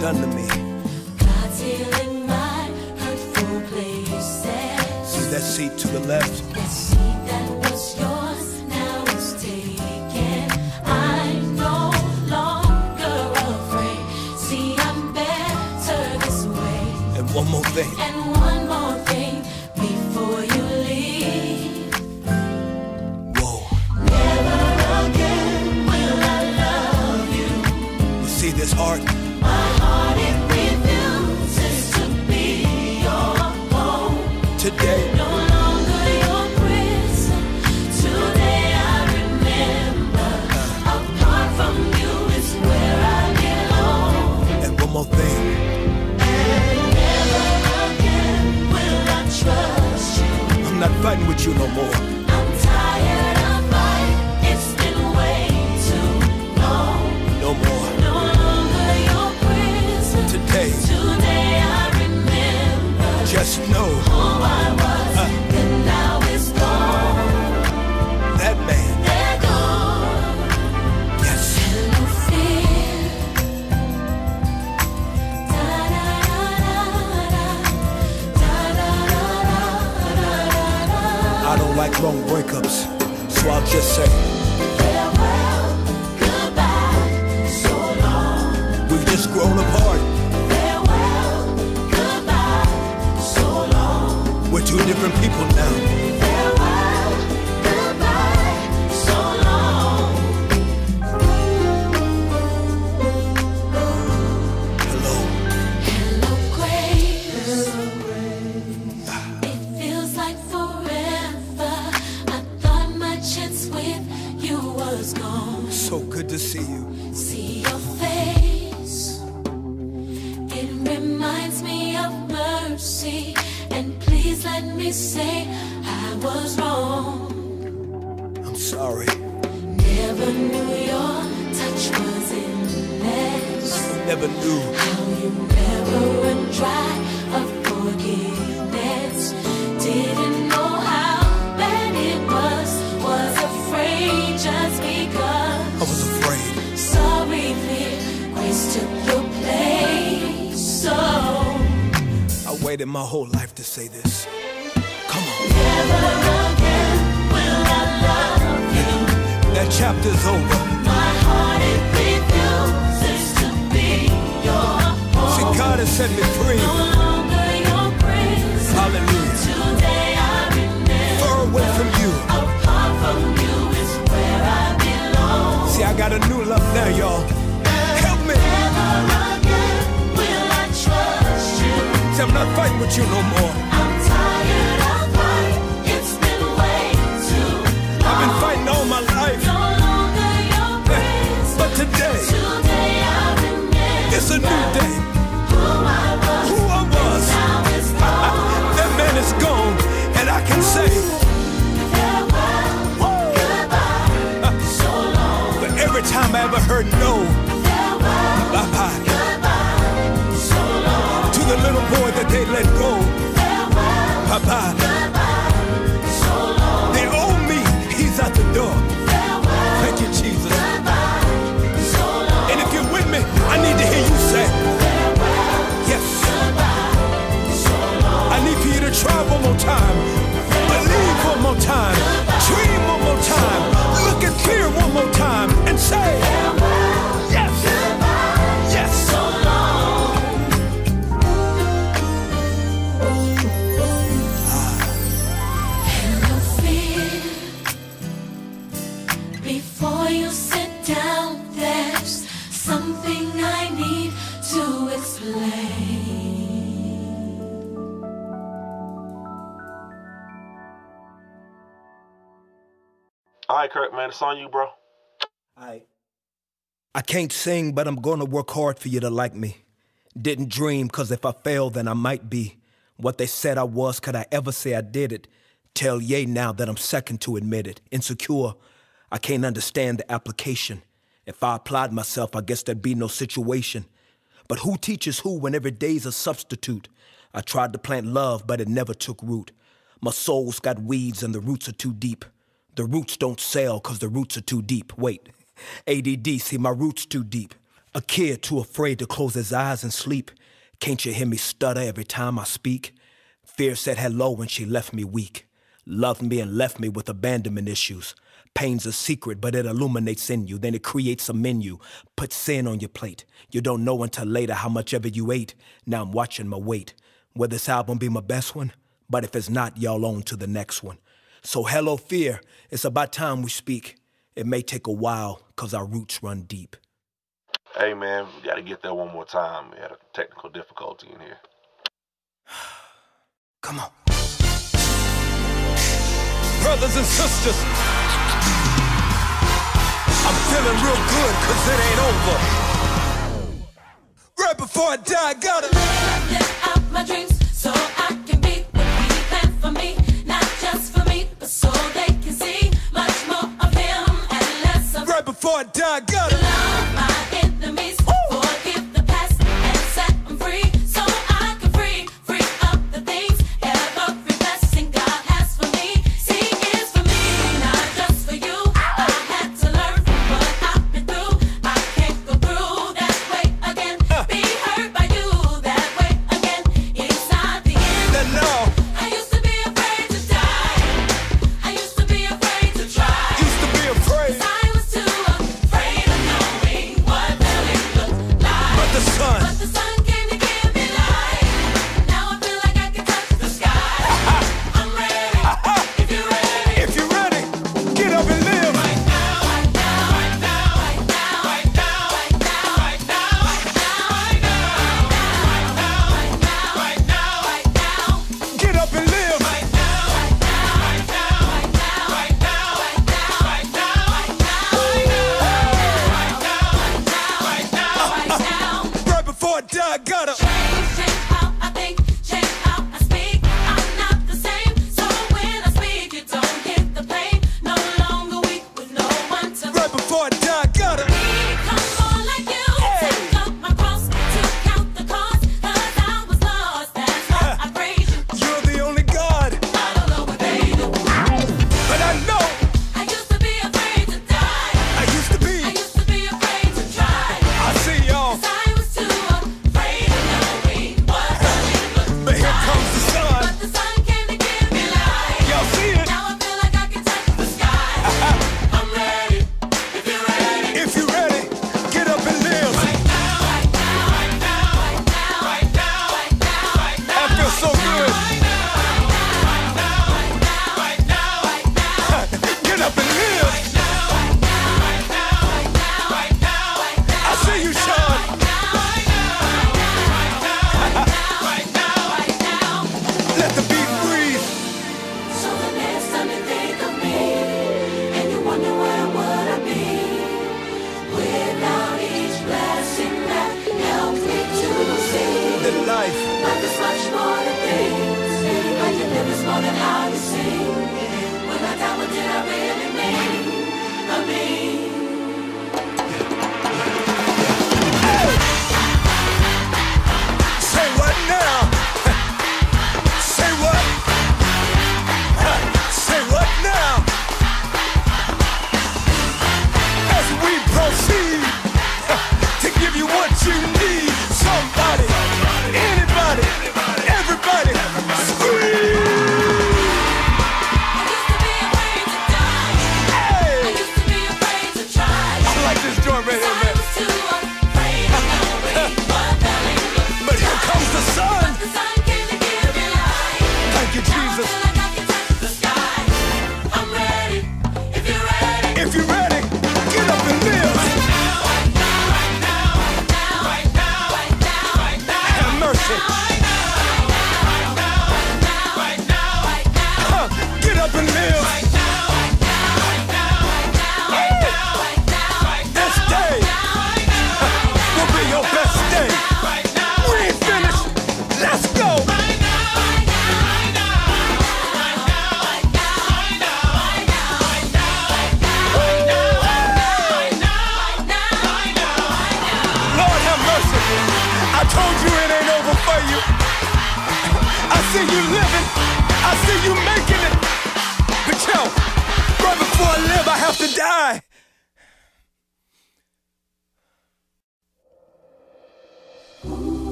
done to me. my whole ever heard no. Kirk, man. It's on you, bro. I I can't sing, but I'm gonna work hard for you to like me. Didn't dream, cause if I fail, then I might be. What they said I was, could I ever say I did it? Tell ye now that I'm second to admit it. Insecure, I can't understand the application. If I applied myself, I guess there'd be no situation. But who teaches who when every day's a substitute? I tried to plant love, but it never took root. My soul's got weeds and the roots are too deep. The roots don't sell cause the roots are too deep. Wait, ADD, see my roots too deep. A kid too afraid to close his eyes and sleep. Can't you hear me stutter every time I speak? Fear said hello when she left me weak. Loved me and left me with abandonment issues. Pain's a secret, but it illuminates in you. Then it creates a menu. Put sin on your plate. You don't know until later how much ever you ate. Now I'm watching my weight. Will this album be my best one? But if it's not, y'all on to the next one. So, hello, fear. It's about time we speak. It may take a while because our roots run deep. Hey, man, we got to get there one more time. We had a technical difficulty in here. Come on. Brothers and sisters, I'm feeling real good because it ain't over. Right before I die, I gotta live out my dreams so I can.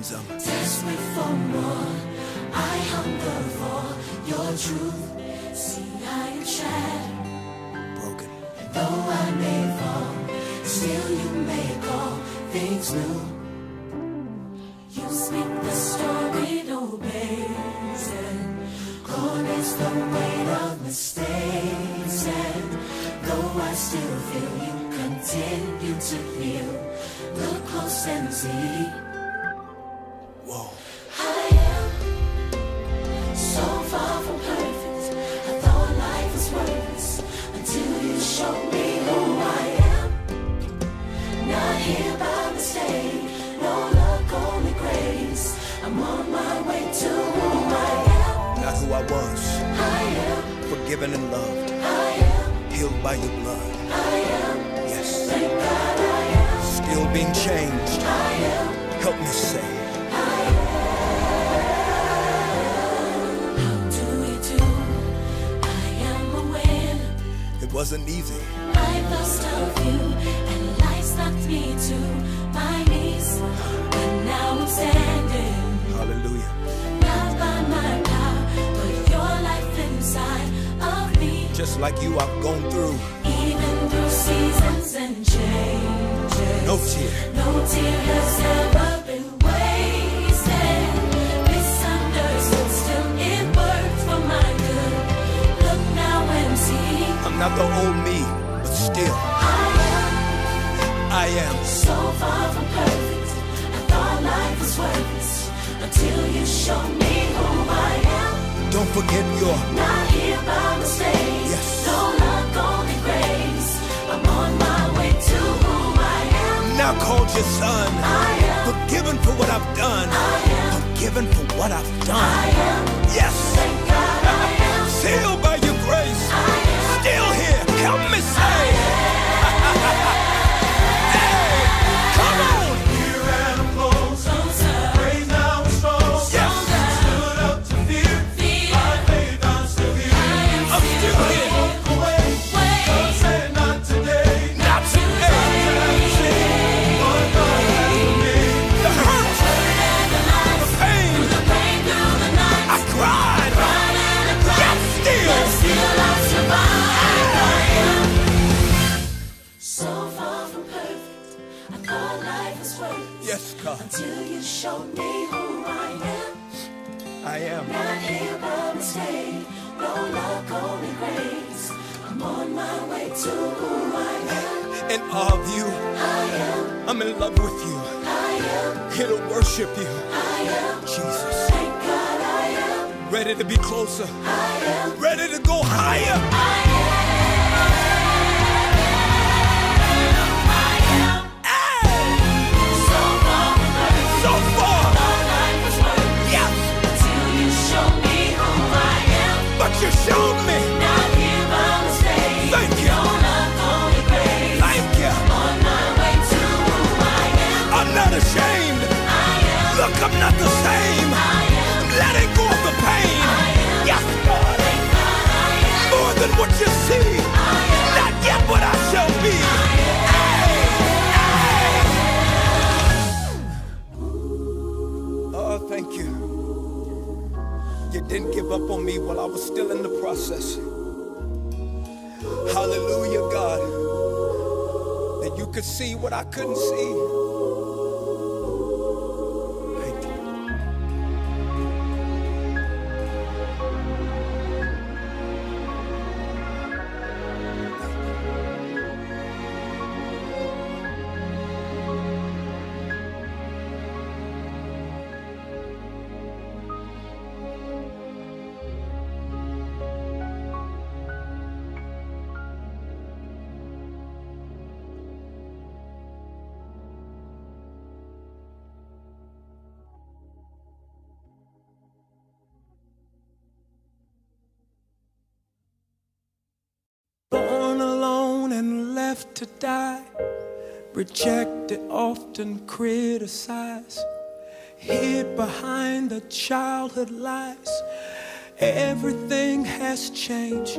kingdom. Test me for more. I hunger for your truth. See, I am shattered. Broken. And though I may fall, still you make all things new. You speak the story, it obeys and corners the weight of mistakes. And though I still feel you continue to heal, look close and see. Rejected, often criticized, hid behind the childhood lies. Everything has changed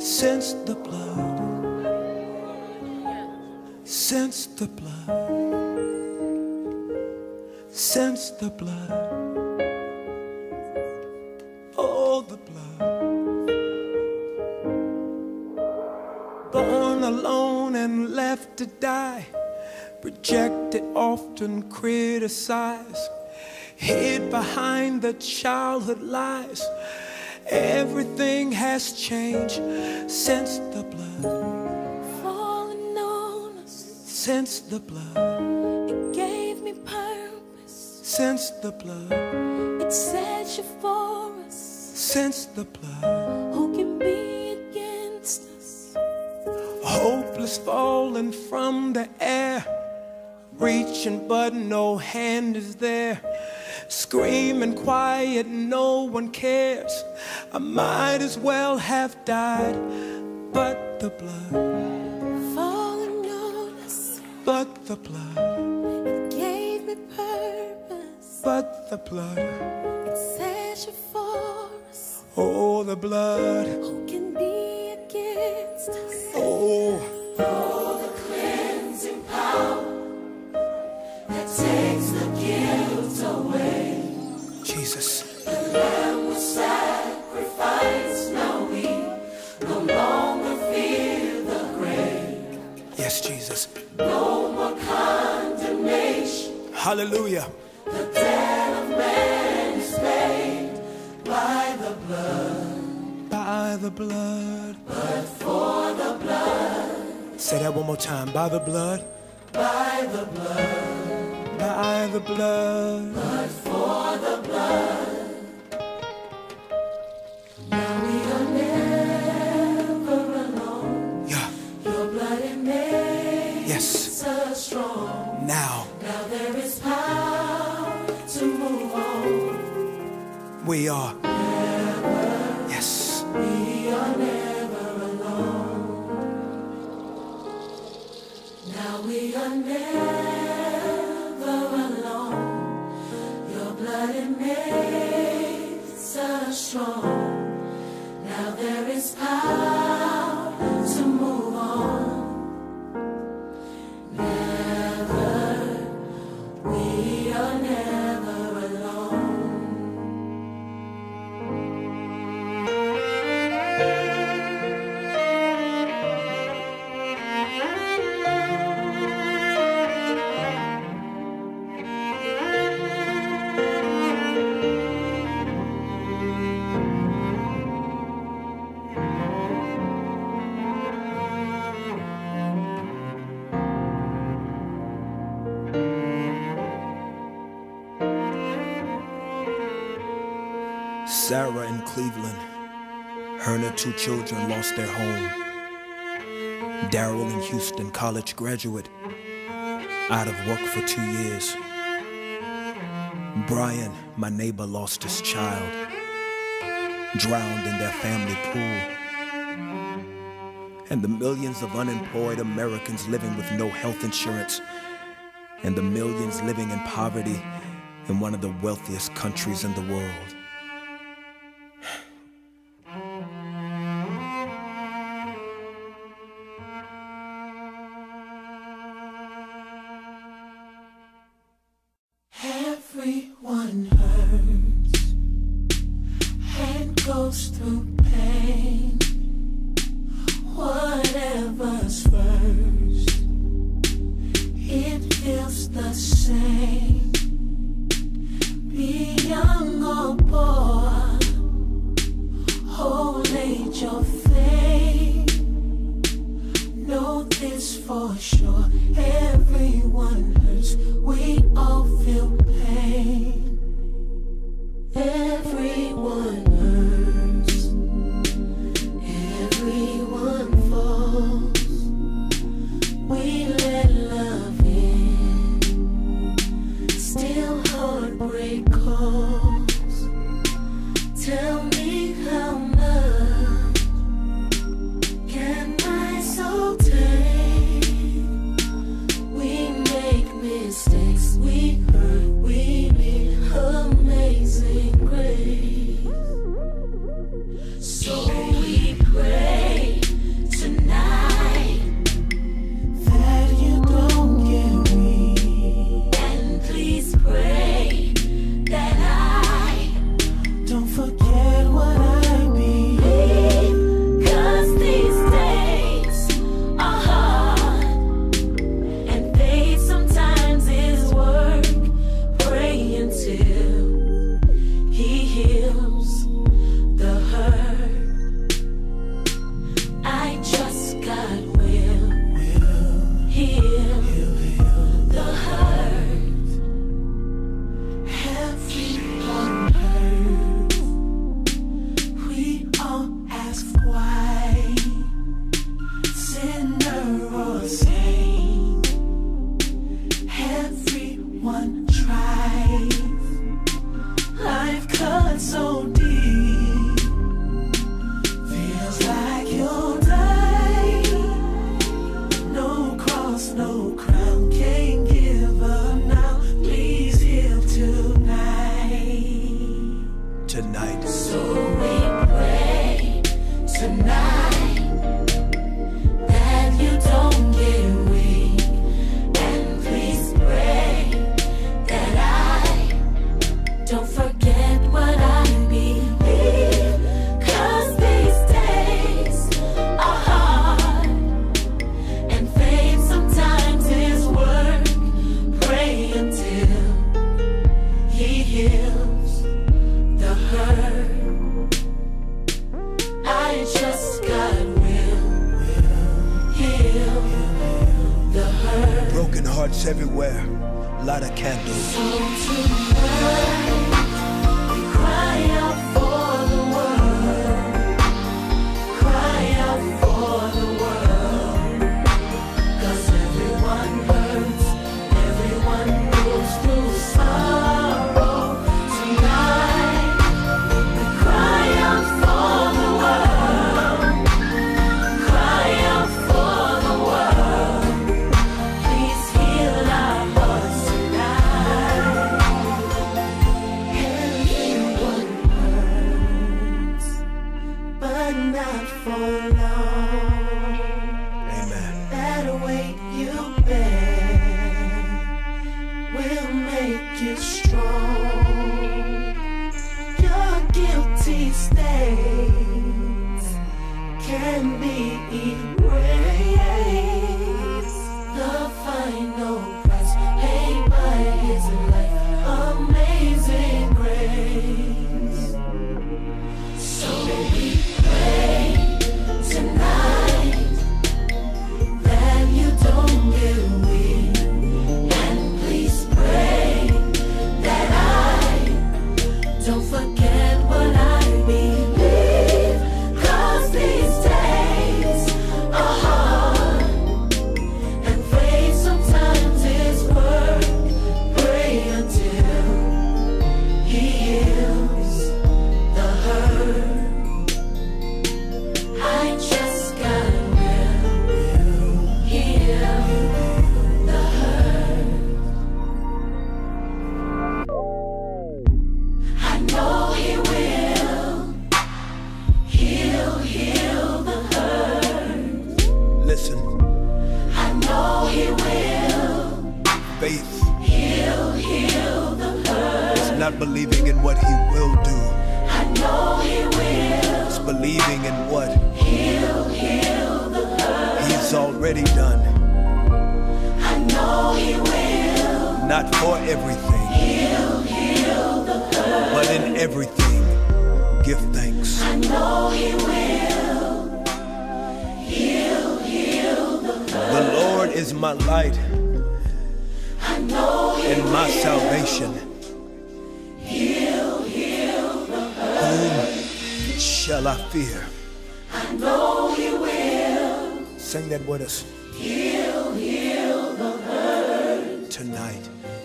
since the blood. Since the blood. Since the blood. Oh, the blood. born alone and left to die, rejected, often criticized, hid behind the childhood lies. Everything has changed since the blood, Falling on us, since the blood, it gave me purpose. since the blood, It set you for us. since the blood. Who can be against us? Hopeless falling from the air. Reaching, but no hand is there. Screaming quiet, no one cares. I might as well have died. But the blood, Falling us, but the blood, it gave me purpose. but the blood. It set you for us. Oh, the blood. Hallelujah. The debt of man is paid by the blood. By the blood. But for the blood, Say that one more time. By the blood. by the blood, By the blood. but for the blood. We are. Yes. We are never alone. Now we are never Sarah in Cleveland. Her and her two children lost their home. Daryl in Houston, college graduate, out of work for two years. Brian, my neighbor, lost his child, drowned in their family pool. And the millions of unemployed Americans living with no health insurance, and the millions living in poverty in one of the wealthiest countries in the world.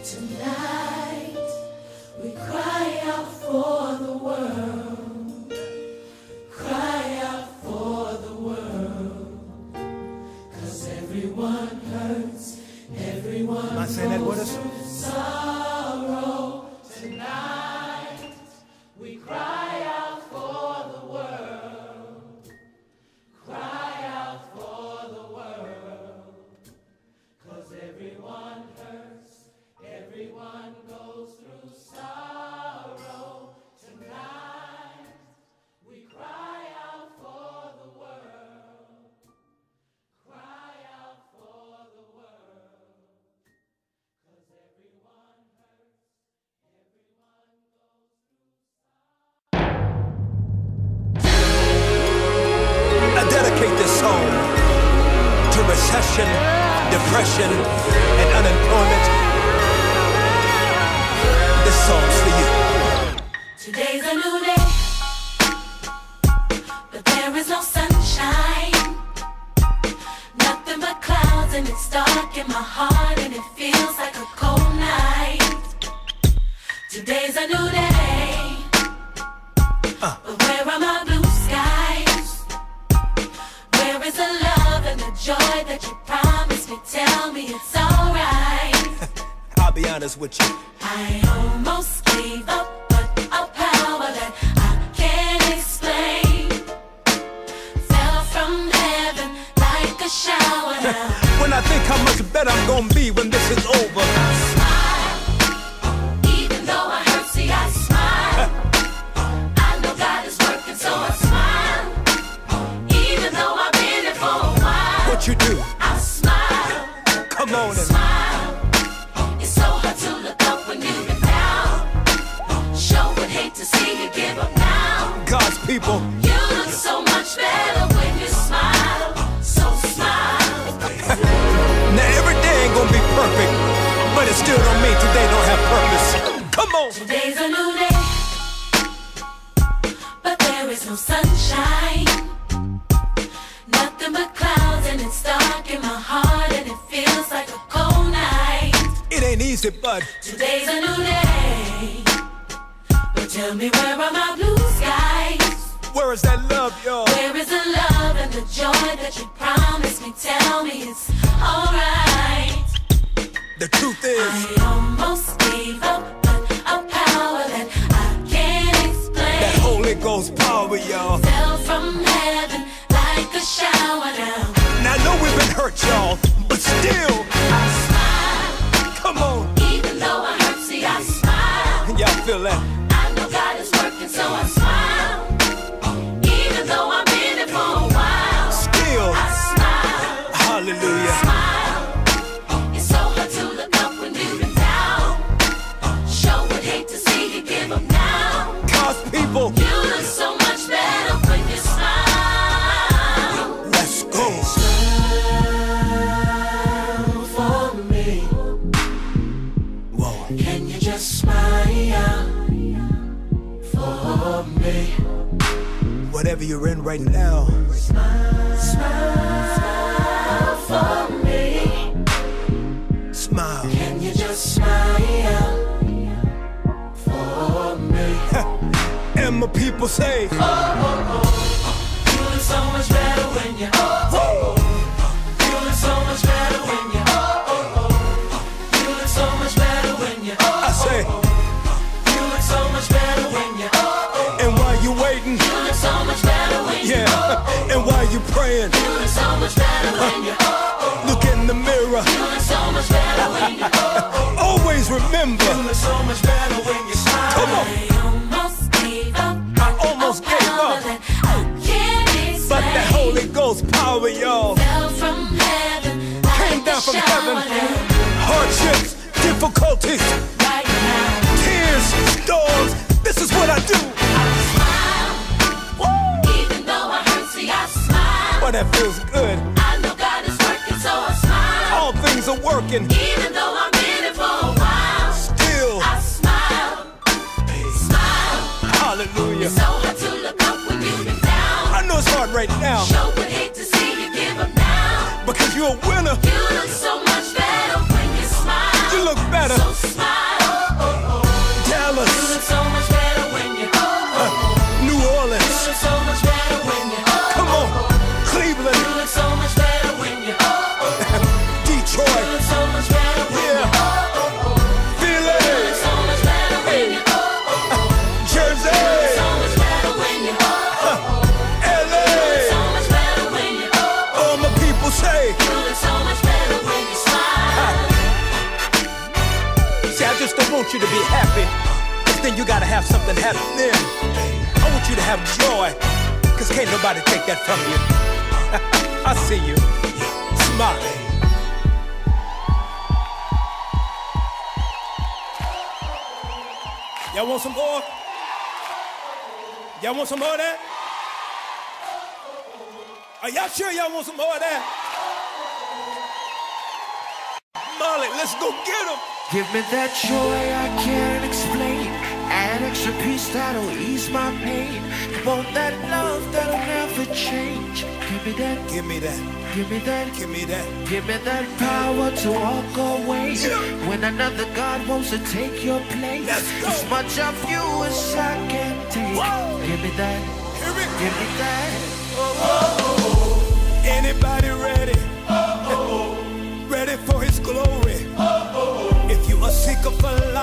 Tonight we cry out for the world, cry out for the world, cause everyone hurts, everyone. Am easy, bud. Today's a new day. But tell me where are my blue skies? Where is that love, y'all? Where is the love and the joy that you promised me? Tell me it's alright. The truth is, I almost gave up, but a power that I can't explain. That Holy Ghost power, y'all. Fell from heaven like a shower. Now I know we've been hurt, y'all, but still. you're in right now. Smile, smile for me. Smile. Can you just smile for me? and my people say, oh, oh, oh. feeling so much better when you're. Oh. in. Doing so much better when you oh. Look in the mirror. Doing so much better when you oh. Always remember. Doing so much better when you smile. Come on. I almost gave up. I. That Holy Ghost power, y'all. Fell from heaven. Came down from heaven. Hardships, difficulties. That feels good. I know God is working, so I smile. All things are working. Even though I'm in it for a while, Still, I smile. Smile. hallelujah. It's so hard to look up when you've been down. I know it's hard right now Sure would hate to see you give up now. because you're a winner. You look so much better when you smile. You look better. So then you gotta have something happen then. I want you to have joy, cause can't nobody take that from you. I see you. Smile. Y'all want some more? Y'all want some more of that? Are y'all sure y'all want some more of that? Molly, let's go get them. Give me that joy I can't explain. Extra peace that'll ease my pain. Want that love that'll never change. Give me that, Give me that. give me that, Give me that. give me that power to walk away. When another God wants to take your place. As much of you as I can take. Whoa. Give me that, Hear me? give me that. Oh oh oh. Anybody ready? Oh, oh, oh. ready for his glory? Oh, oh, oh. If you are seeker for life,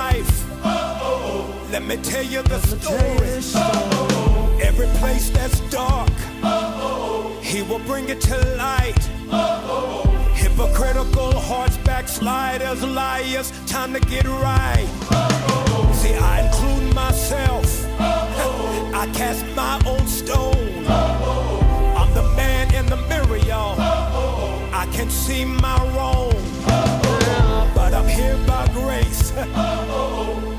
let me tell you the story. Every place that's dark, he will bring it to light. Hypocritical hearts, backsliders, liars, time to get right. See, I include myself. I cast my own stone. I'm the man in the mirror, y'all. I can see my wrong. But I'm here by grace.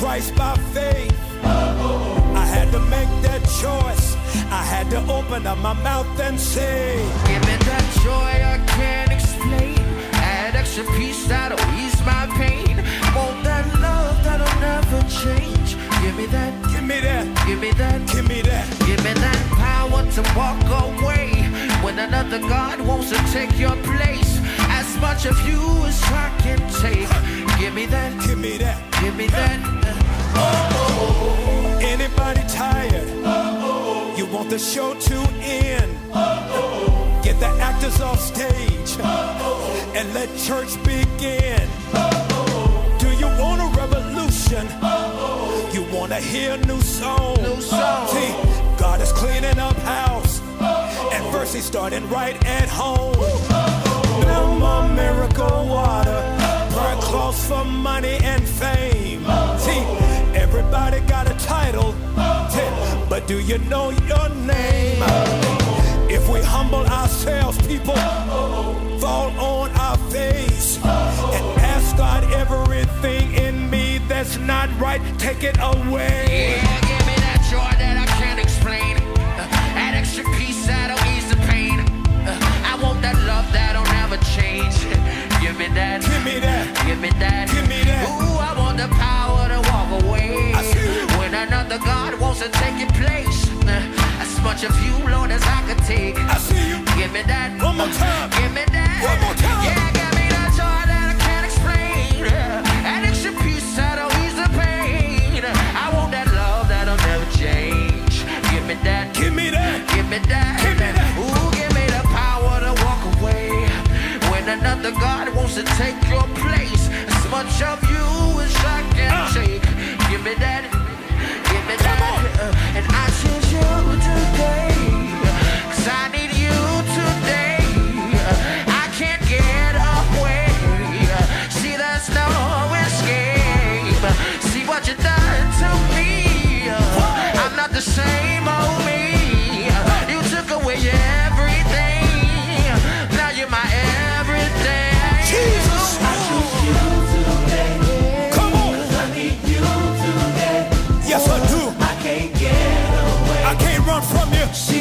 Christ by faith. I had to make that choice. I had to open up my mouth and say, Give me that joy I can't explain. Add extra peace that'll ease my pain. Want that love that'll never change. Give me that, Give me that, give me that, give me that. give me that power to walk away. When another God wants to take your place. Much of you as I can take. Give me that, Give me that. give me that. Oh, oh, oh. Anybody tired? Oh, oh, You want the show to end? Oh, Get the actors off stage Oh, and let church begin. Oh, Do you want a revolution? Oh, You want to hear a new song? New song. See, God is cleaning up house, and first He's starting right at home. No more miracle water, burn clothes for money and fame. See, everybody got a title, but do you know your name? If we humble ourselves, people fall on our face and ask God everything in me that's not right, take it away. Yeah, give me that joy that I can't explain. Uh, add extra peace that'll ease never change. Give me that. Give me that. Give me that. Give me that. Ooh, I want the power to walk away. I. When another God wants to take your place. Uh, as much of you, Lord, as I could take. I see you. Give me that. One more time. Give me that. One more time. Yeah, to take your place. As much of you as I can Uh. take. Give me that.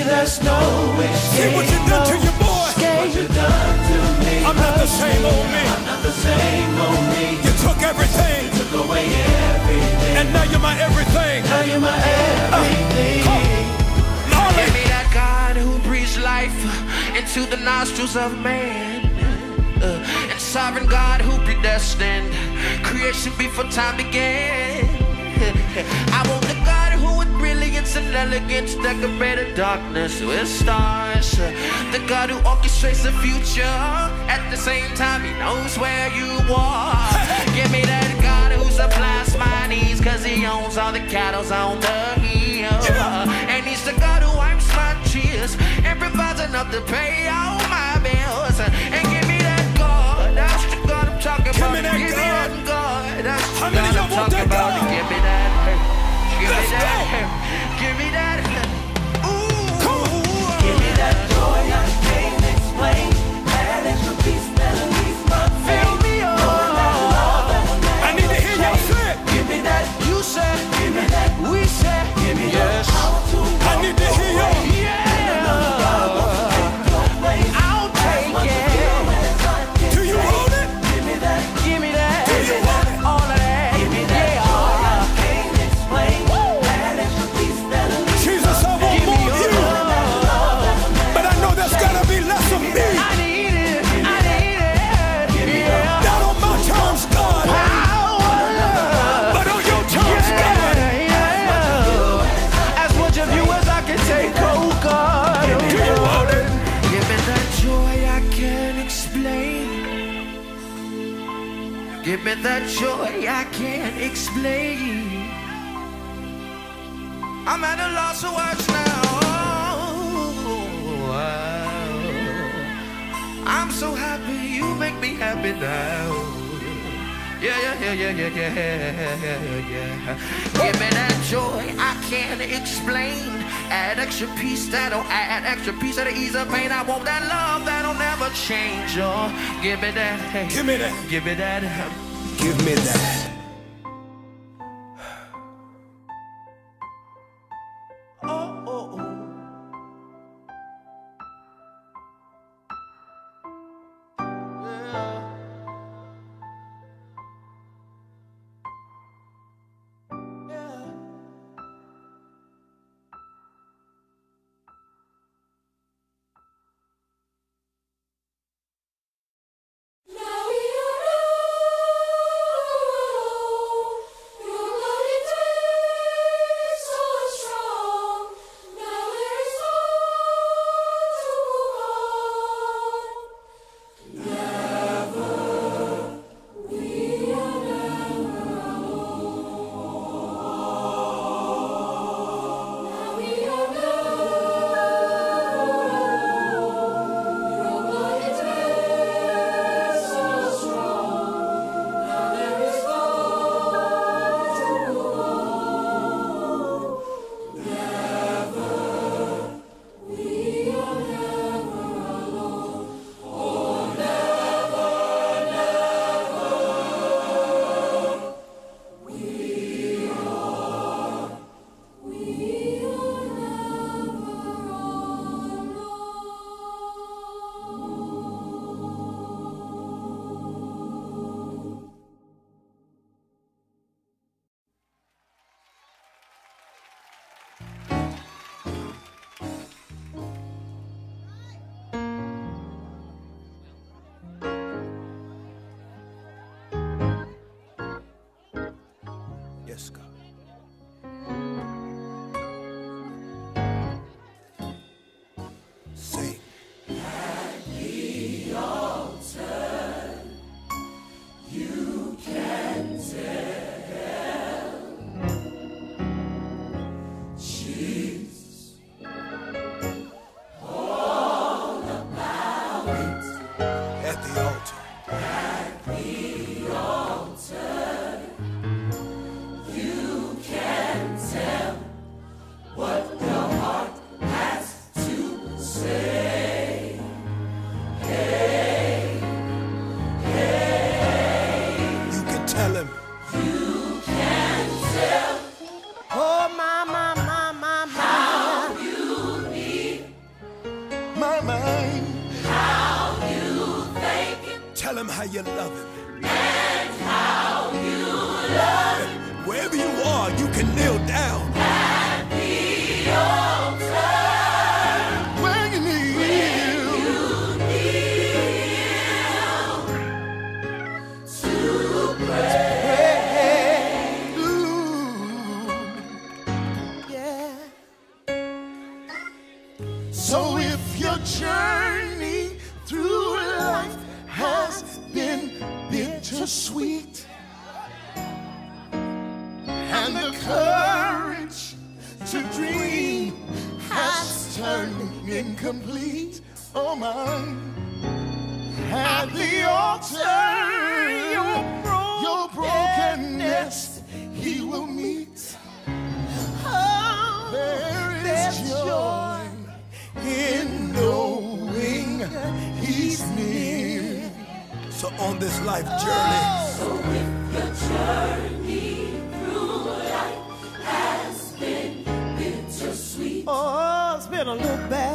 There's no See escape. what you done to your boy. What you done to me? I'm not the same old me. I'm not the same old me. You took everything, Took away everything. and now you're my everything. Now you're my everything. Give me that God who breathes life into the nostrils of man. Uh, and sovereign God who predestined creation before time began. I want the God who with brilliance and elegance decorated darkness with stars. The God who orchestrates the future at the same time he knows where you are. Give me that God who supplies my needs cause he owns all the cattle on the hill. And he's the God who wipes my tears and provides enough to pay all my bills. And give me that God, that's the God I'm talking Give about. me that give me that God, that's the How God I'm talking about. Give me that, give Let's me that, go. That. Ooh. Give me that joy never change. Give me that. Give me that. Give me that. Tell him how you love him. How you love him. Wherever you are, you can kneel down. incomplete. Oh my. At the altar, your, bro your brokenness, He will meet. Oh, there is there's joy in knowing He's near. So on this life journey. So if your journey through has been. Oh, it's been a little bad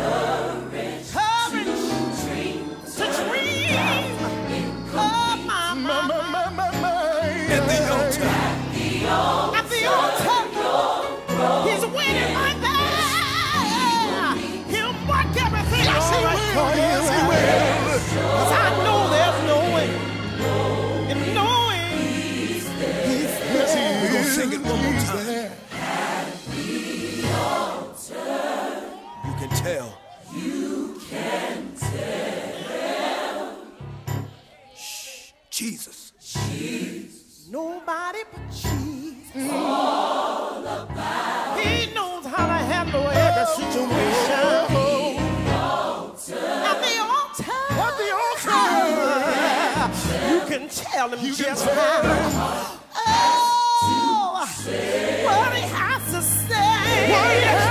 come. you can find. Oh, what he has to say.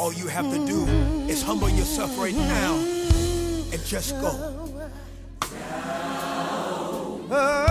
All you have to do is humble yourself right now and just go. No.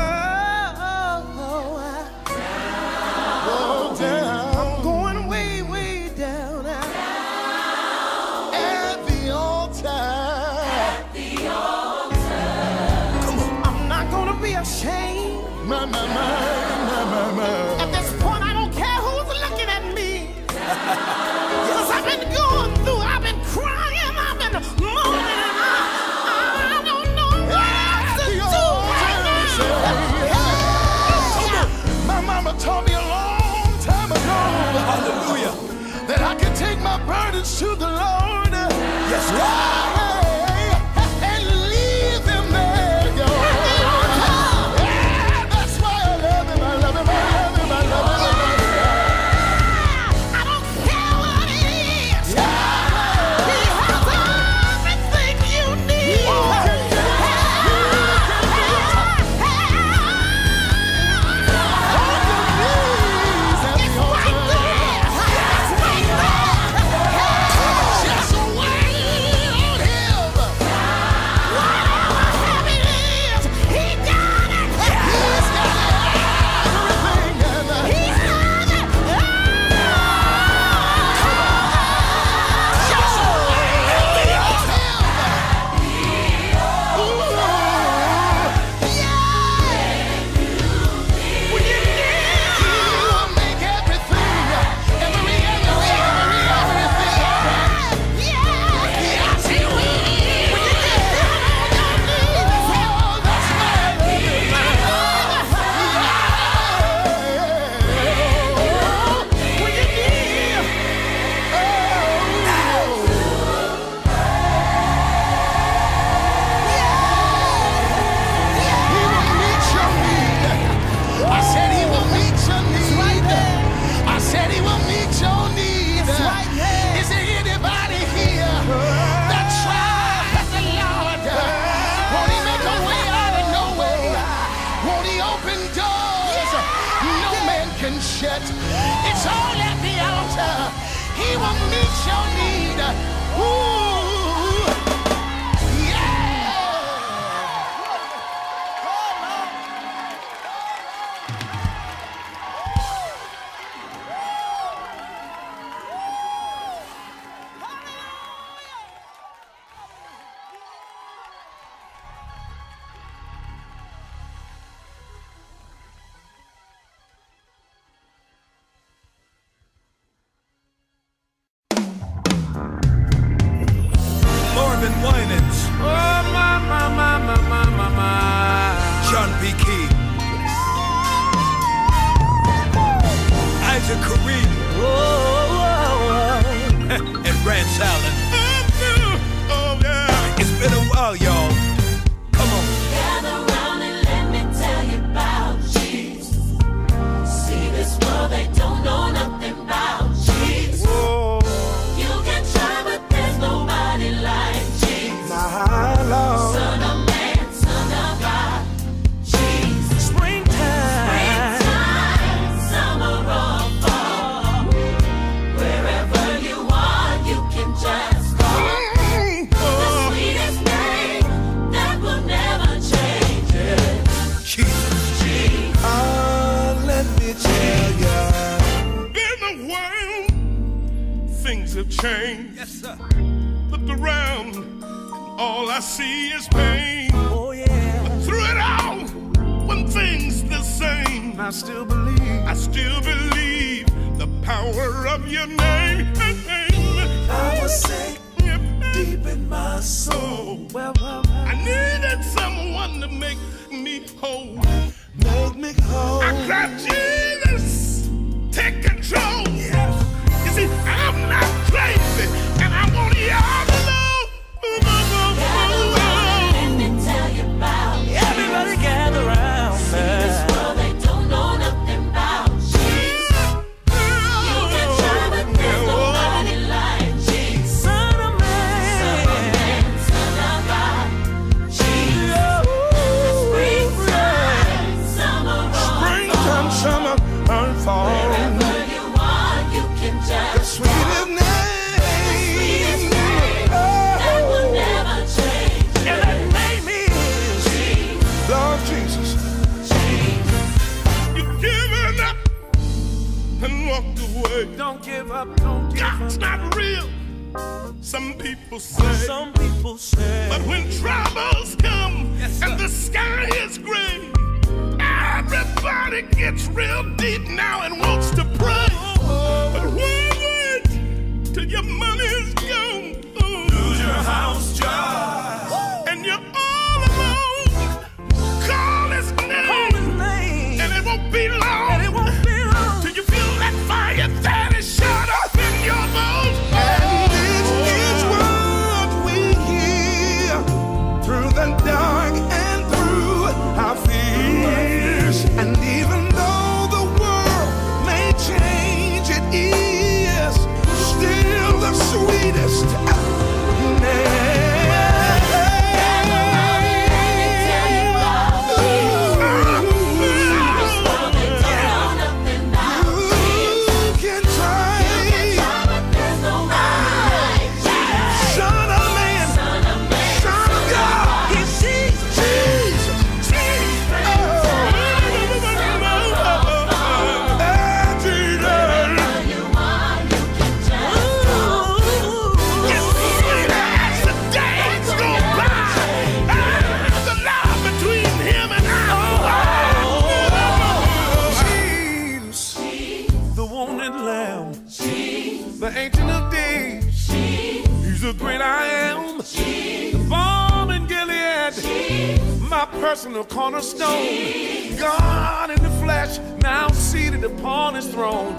throne.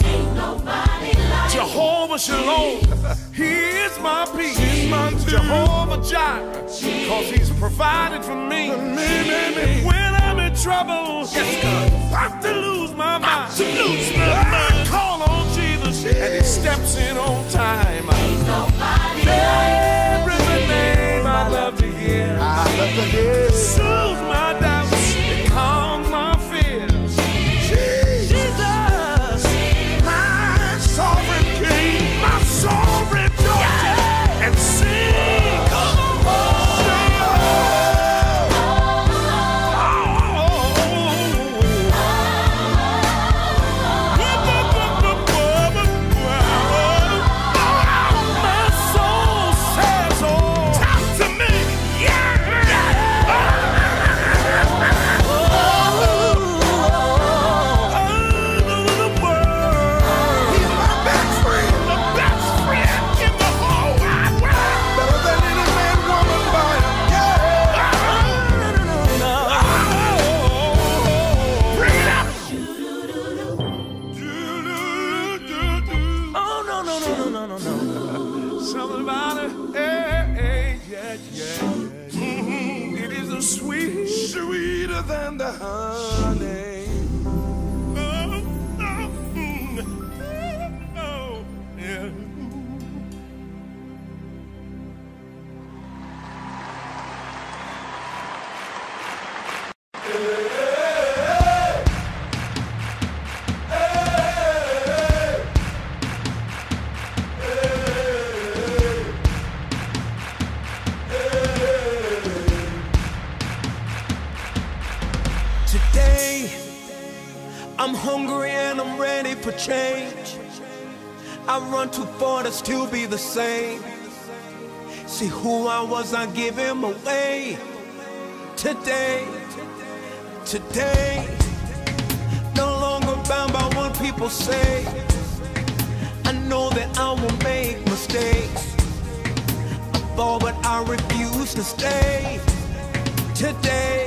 Jehovah Shalom, He is my peace. Jehovah Jireh, cause He's provided for me. When I'm in trouble, I'm to lose my mind. I call on Jesus, and He steps in on time. Ain't nobody like. Run too to be the same. See who I was, I give him away. Today, today, no longer bound by what people say. I know that I will make mistakes. I fall, but I refuse to stay. Today.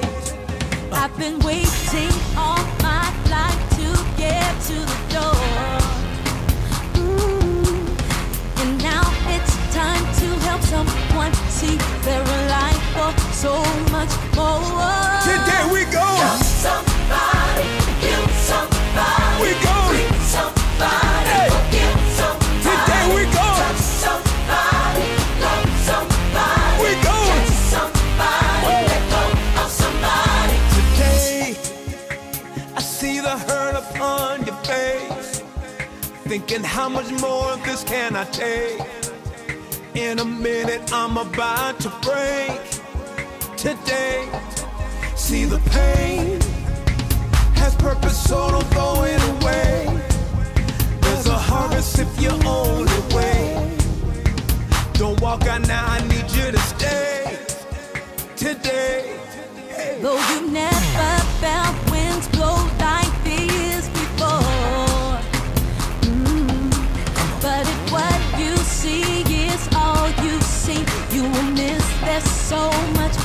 I've been waiting all my life to get to the see their life for so much more. Today we go. Somebody, heal somebody, We go. free somebody, Hey. Oh, forgive somebody, Today we go. touch somebody, love somebody, We go. catch somebody, let go of somebody. Today, I see the hurt upon your face. Thinking, how much more of this can I take? In a minute, I'm about to break. Today, see the pain has purpose, so don't throw it away. There's a harvest if you only wait. Don't walk out now, I need you to stay. Today. Though you never felt winds blow so much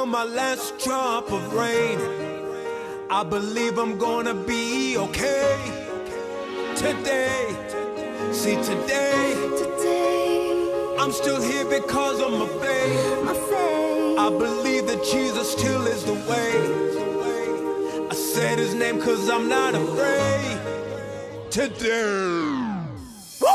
Felt my last drop of rain. I believe I'm gonna be okay. Today, see today, today. I'm still here because of my faith. I believe that Jesus still is the way. I said his name cause I'm not afraid. Today. We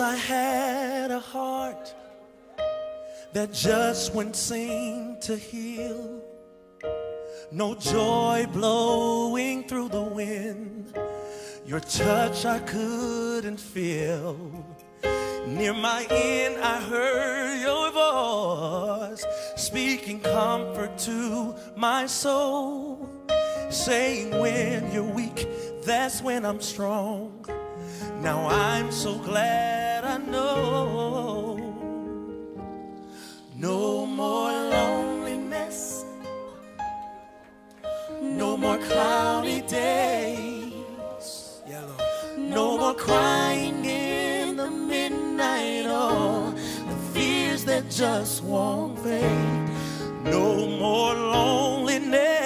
I had a heart that just wouldn't seem to heal. No joy blowing through the wind. Your touch I couldn't feel. Near my end, I heard your voice speaking comfort to my soul, saying, When you're weak, that's when I'm strong. Now I'm so glad I know. No more loneliness, no more cloudy days, no more crying in the midnight, oh, the fears that just won't fade, no more loneliness.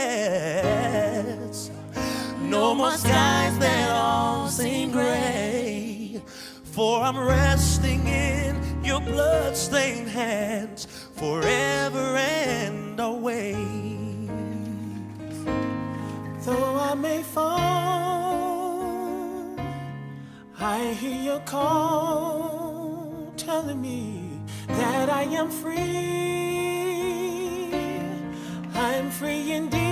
No more skies that all seem gray. For I'm resting in your bloodstained hands forever and always. Though I may fall, I hear your call telling me that I am free. I am free indeed.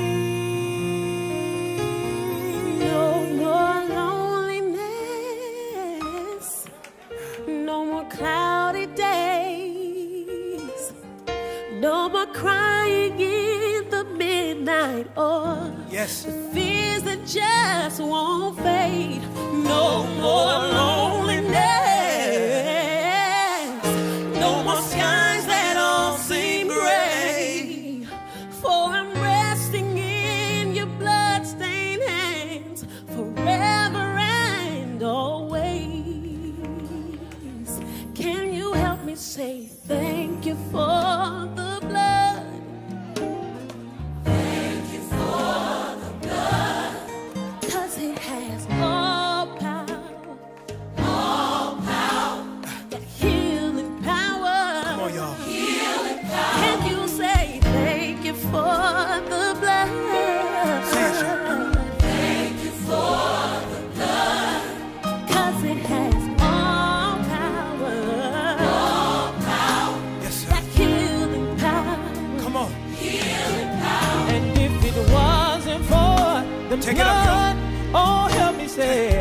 Midnight or Yes. fears that just won't fade. No more loneliness, no more skies that all seem gray. For I'm resting in your bloodstained hands forever and always. Can you help me say thank you for the Take it up, oh help me say,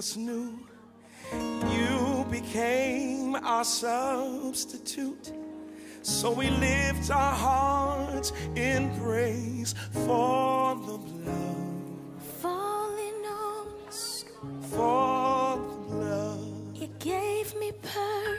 us new. You became our substitute. So we lift our hearts in praise for the blood, Falling on for the blood, it gave me purpose.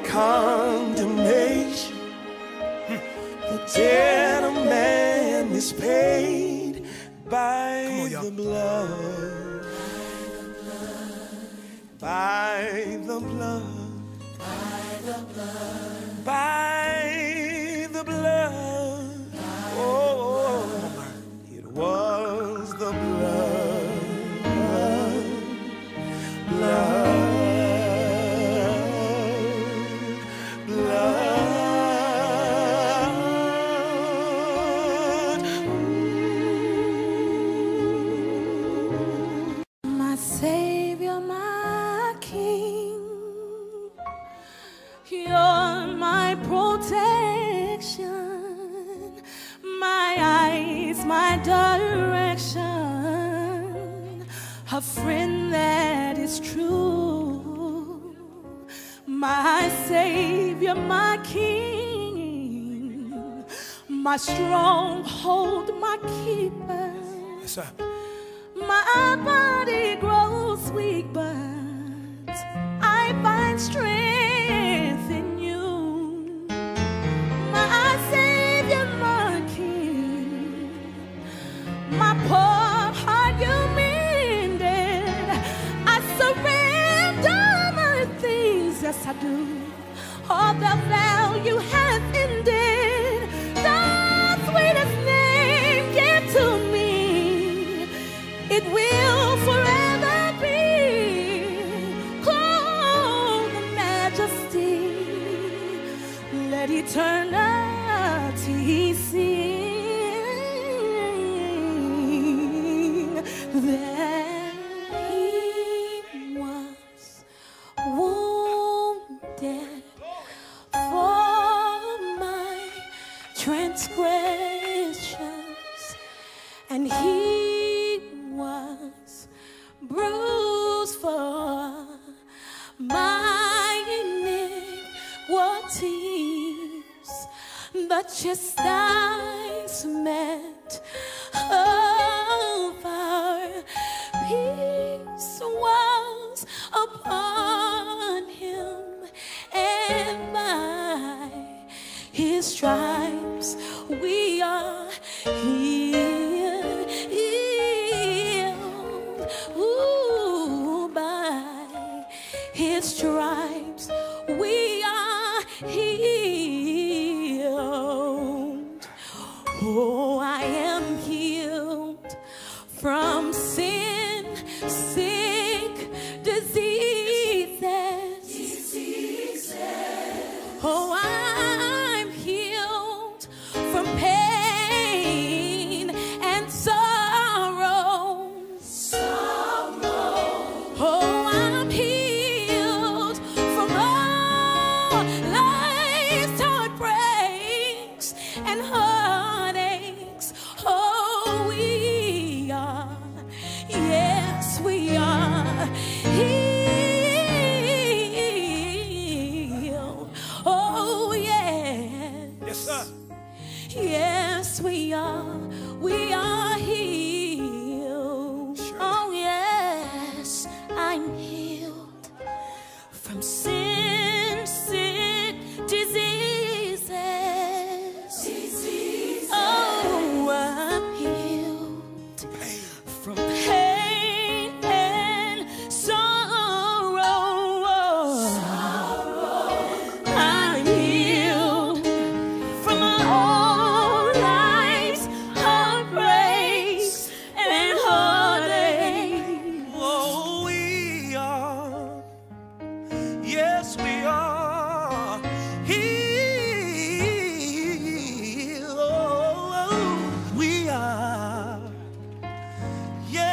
overcome.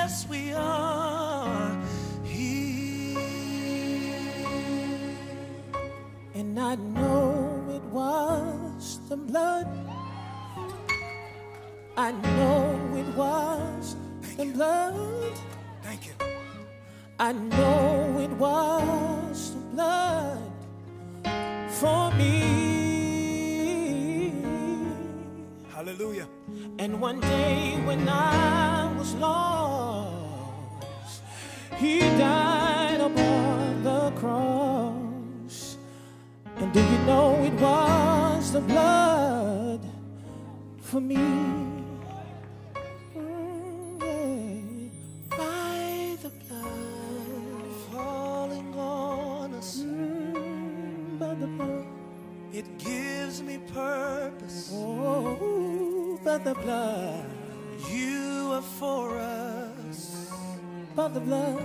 yes, we are here. And I know it was the blood. I know it was Thank the you. blood. Thank you. I know it was the blood for me. Hallelujah. And one day when I was lost he died upon the cross. And do you know it was the blood for me? Mm, yeah. By the blood falling on us, mm, by the blood. It gives me purpose. Oh, by the blood. You are for us. By the blood.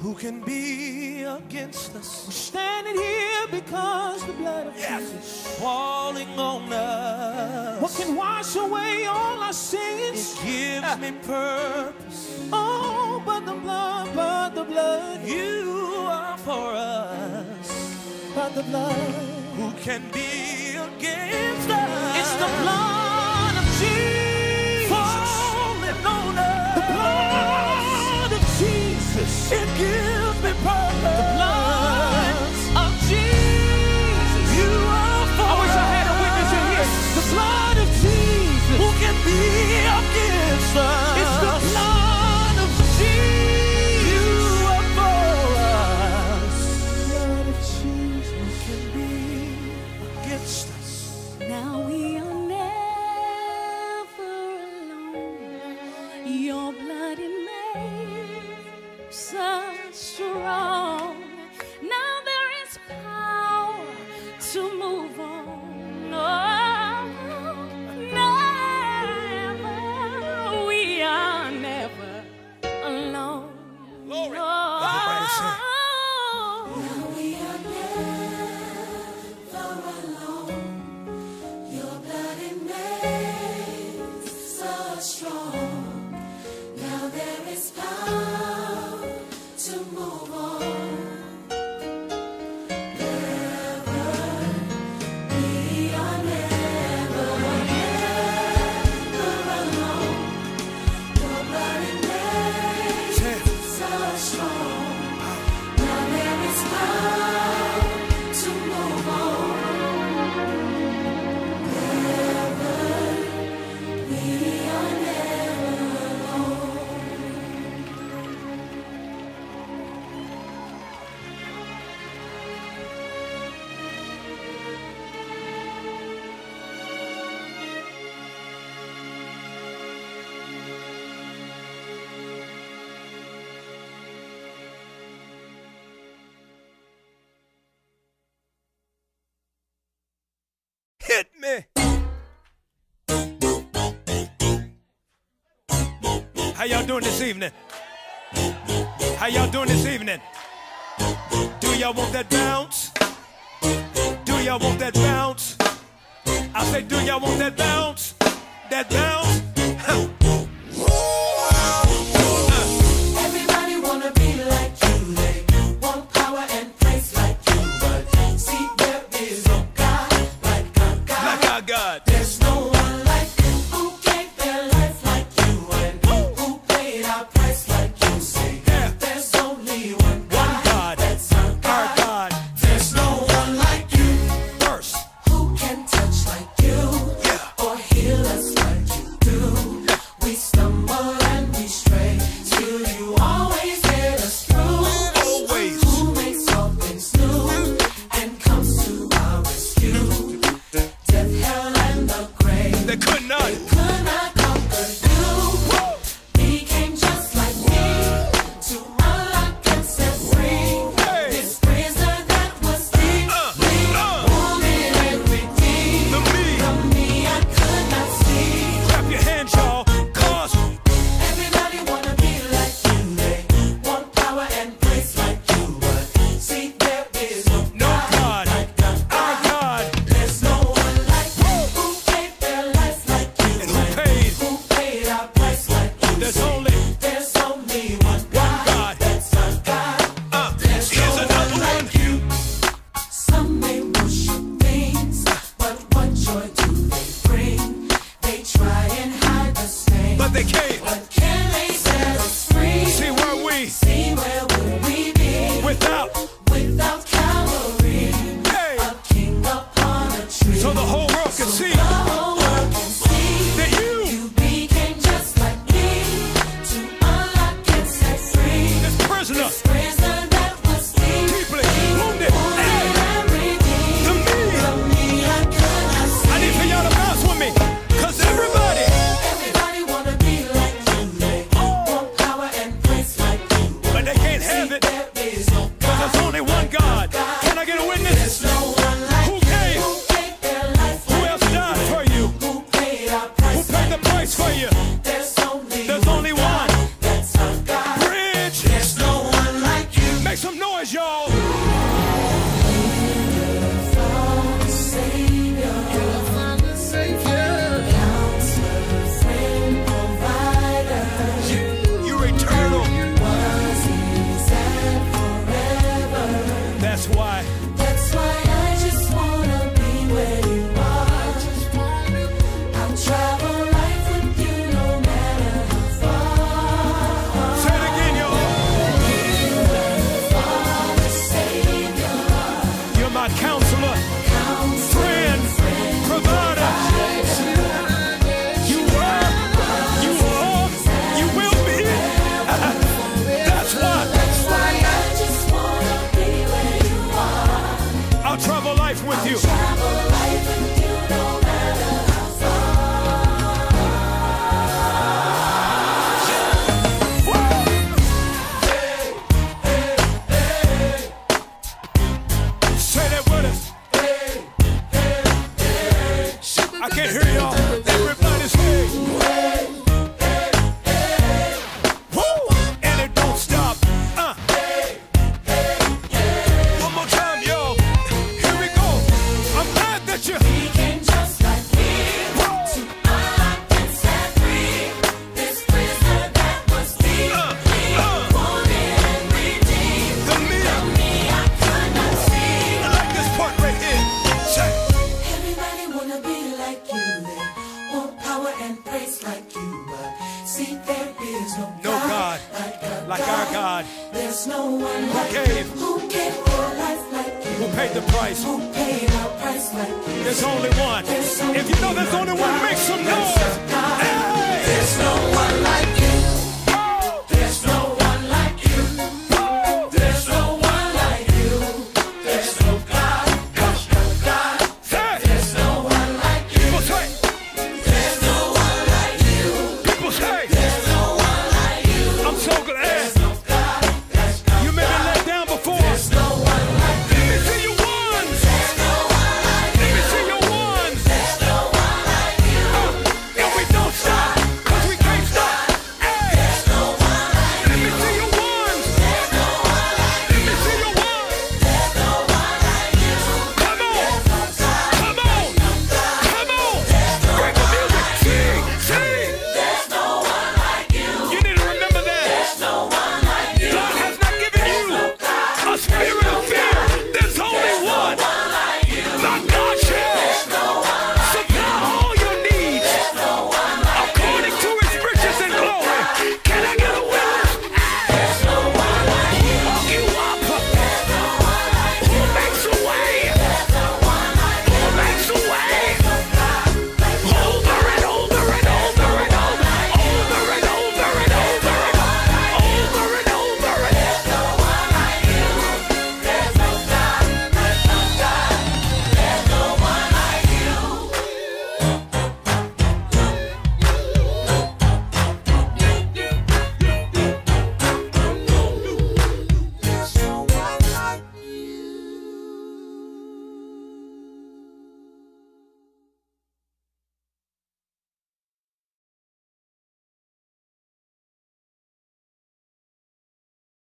Who can be against us? We're standing here because the blood of yes. Jesus falling on us. What can wash away all our sins? It gives me purpose. Oh, but the blood, but the blood. You are for us. By the blood. Who can be against us? It's the blood of Jesus. It gives me purpose. The blood of Jesus. You are for I wish I had a witness in here. The blood of Jesus. Who can be against us? Y'all doing this evening? How y'all doing this evening? Do y'all want that bounce? Do y'all want that bounce? I say, do y'all want that bounce? That bounce?